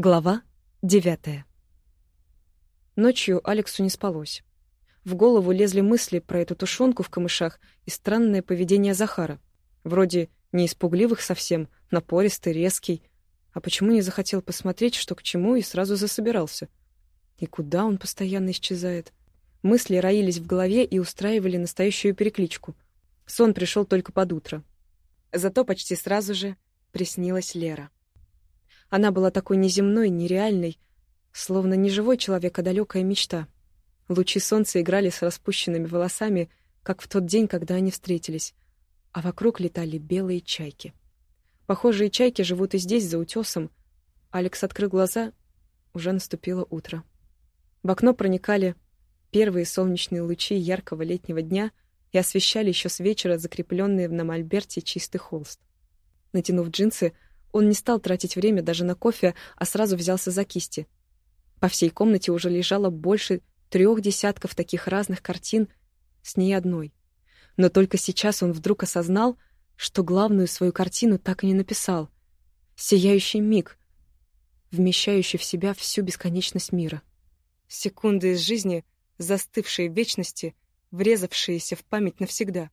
Глава девятая. Ночью Алексу не спалось. В голову лезли мысли про эту тушенку в камышах и странное поведение Захара. Вроде не испугливых совсем, напористый, резкий. А почему не захотел посмотреть, что к чему, и сразу засобирался? И куда он постоянно исчезает? Мысли роились в голове и устраивали настоящую перекличку. Сон пришел только под утро. Зато почти сразу же приснилась Лера. Она была такой неземной, нереальной, словно не живой человек, а далекая мечта. Лучи солнца играли с распущенными волосами, как в тот день, когда они встретились, а вокруг летали белые чайки. Похожие чайки живут и здесь, за утесом. Алекс открыл глаза, уже наступило утро. В окно проникали первые солнечные лучи яркого летнего дня и освещали еще с вечера закрепленные на мольберте чистый холст. Натянув джинсы, он не стал тратить время даже на кофе, а сразу взялся за кисти. По всей комнате уже лежало больше трех десятков таких разных картин с ней одной. Но только сейчас он вдруг осознал, что главную свою картину так и не написал. Сияющий миг, вмещающий в себя всю бесконечность мира. Секунды из жизни, застывшие в вечности, врезавшиеся в память навсегда.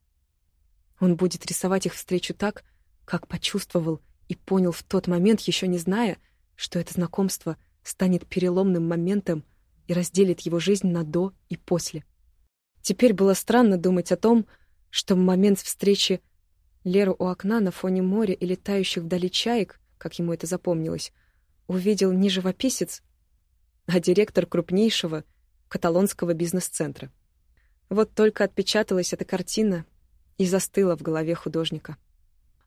Он будет рисовать их встречу так, как почувствовал и понял в тот момент, еще не зная, что это знакомство станет переломным моментом и разделит его жизнь на «до» и «после». Теперь было странно думать о том, что в момент встречи Леру у окна на фоне моря и летающих вдали чаек, как ему это запомнилось, увидел не живописец, а директор крупнейшего каталонского бизнес-центра. Вот только отпечаталась эта картина и застыла в голове художника.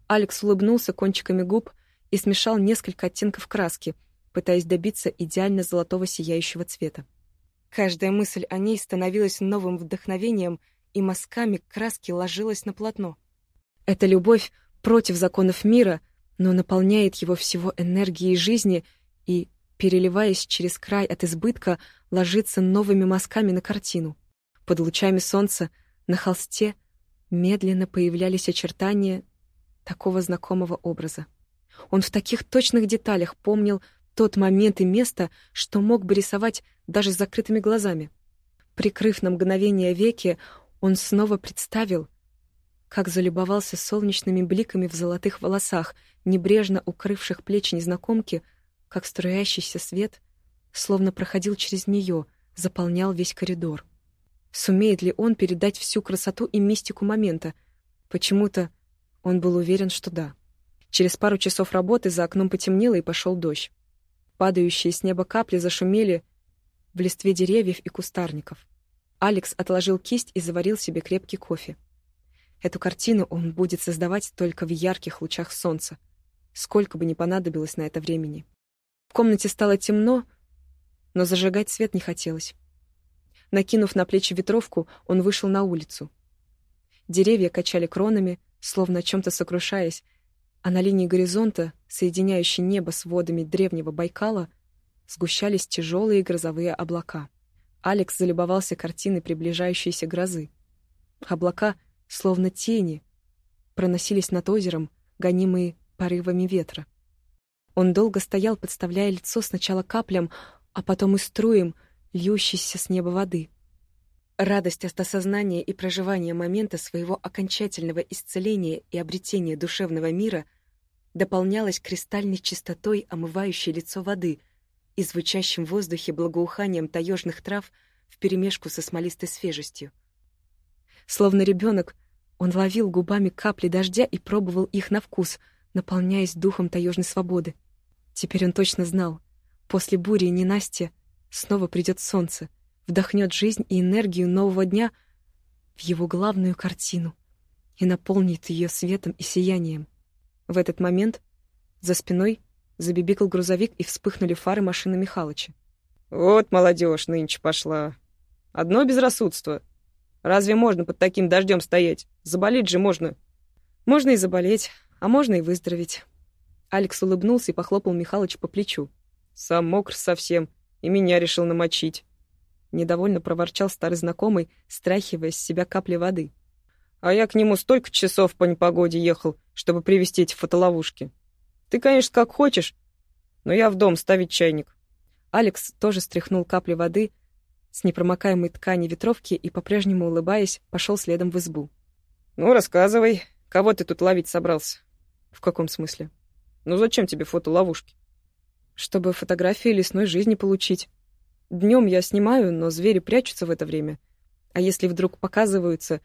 Алекс улыбнулся кончиками губ и смешал несколько оттенков краски, пытаясь добиться идеально золотого сияющего цвета. Каждая мысль о ней становилась новым вдохновением, и мазками краски ложилась на полотно. Эта любовь против законов мира, но наполняет его всего энергией жизни и, переливаясь через край от избытка, ложится новыми мазками на картину. Под лучами солнца на холсте медленно появлялись очертания такого знакомого образа. Он в таких точных деталях помнил тот момент и место, что мог бы рисовать даже с закрытыми глазами. Прикрыв на мгновение веки, он снова представил, как залюбовался солнечными бликами в золотых волосах, небрежно укрывших плечи незнакомки, как струящийся свет, словно проходил через нее, заполнял весь коридор. Сумеет ли он передать всю красоту и мистику момента? Почему-то он был уверен, что да. Через пару часов работы за окном потемнело и пошел дождь. Падающие с неба капли зашумели в листве деревьев и кустарников. Алекс отложил кисть и заварил себе крепкий кофе. Эту картину он будет создавать только в ярких лучах солнца, сколько бы ни понадобилось на это времени. В комнате стало темно, но зажигать свет не хотелось. Накинув на плечи ветровку, он вышел на улицу. Деревья качали кронами, словно о чем-то сокрушаясь, а на линии горизонта, соединяющей небо с водами древнего Байкала, сгущались тяжелые грозовые облака. Алекс залюбовался картиной приближающейся грозы. Облака, словно тени, проносились над озером, гонимые порывами ветра. Он долго стоял, подставляя лицо сначала каплям, а потом и струям, льющейся с неба воды — Радость от осознания и проживания момента своего окончательного исцеления и обретения душевного мира дополнялась кристальной чистотой, омывающей лицо воды и звучащим в воздухе благоуханием таежных трав вперемешку со смолистой свежестью. Словно ребенок, он ловил губами капли дождя и пробовал их на вкус, наполняясь духом таежной свободы. Теперь он точно знал, после бури и ненастья снова придет солнце — вдохнет жизнь и энергию нового дня в его главную картину и наполнит ее светом и сиянием. В этот момент за спиной забибикал грузовик и вспыхнули фары машины Михалыча. «Вот молодежь нынче пошла. Одно безрассудство. Разве можно под таким дождем стоять? Заболеть же можно». «Можно и заболеть, а можно и выздороветь». Алекс улыбнулся и похлопал Михалыча по плечу. «Сам мокр совсем, и меня решил намочить». Недовольно проворчал старый знакомый, страхивая с себя капли воды. «А я к нему столько часов по непогоде ехал, чтобы привезти эти фотоловушки. Ты, конечно, как хочешь, Но я в дом ставить чайник. Алекс тоже стряхнул капли воды с непромокаемой ткани ветровки и, по-прежнему улыбаясь, пошел следом в избу. «Ну, рассказывай, кого ты тут ловить собрался?» «В каком смысле?» «Ну, зачем тебе фотоловушки?» «Чтобы фотографии лесной жизни получить. Днем я снимаю, но звери прячутся в это время. А если вдруг показываются,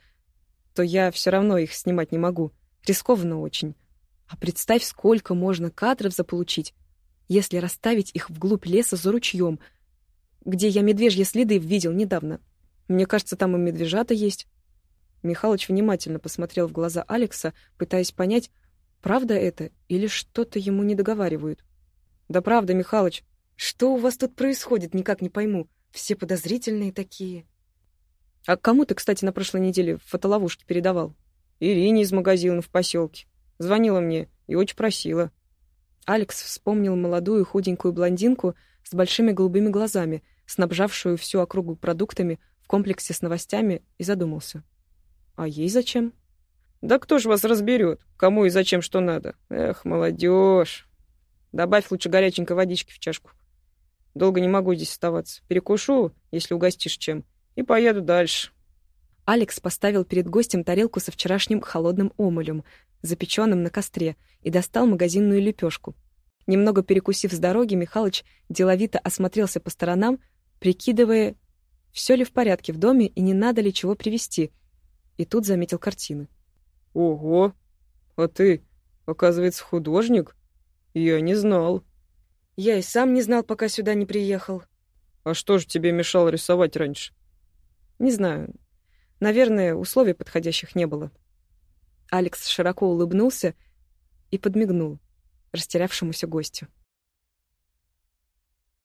то я все равно их снимать не могу. Рискованно очень. А представь, сколько можно кадров заполучить, если расставить их вглубь леса за ручьем, где я медвежьи следы видел недавно. Мне кажется, там и медвежата есть. Михалыч внимательно посмотрел в глаза Алекса, пытаясь понять, правда это или что-то ему не договаривают. Да правда, Михалыч, что у вас тут происходит, никак не пойму. Все подозрительные такие. А кому ты, кстати, на прошлой неделе фотоловушки передавал? Ирине из магазина в поселке. Звонила мне и очень просила. Алекс вспомнил молодую худенькую блондинку с большими голубыми глазами, снабжавшую всю округу продуктами в комплексе с новостями, и задумался. А ей зачем? Да кто ж вас разберет, кому и зачем что надо? Эх, молодежь. Добавь лучше горяченькой водички в чашку. Долго не могу здесь оставаться. Перекушу, если угостишь чем, и поеду дальше. Алекс поставил перед гостем тарелку со вчерашним холодным омулем, запеченным на костре, и достал магазинную лепешку. Немного перекусив с дороги, Михалыч деловито осмотрелся по сторонам, прикидывая, все ли в порядке в доме и не надо ли чего привезти. И тут заметил картины. «Ого! А ты, оказывается, художник? Я не знал». «Я и сам не знал, пока сюда не приехал». «А что же тебе мешало рисовать раньше?» «Не знаю. Наверное, условий подходящих не было». Алекс широко улыбнулся и подмигнул растерявшемуся гостю.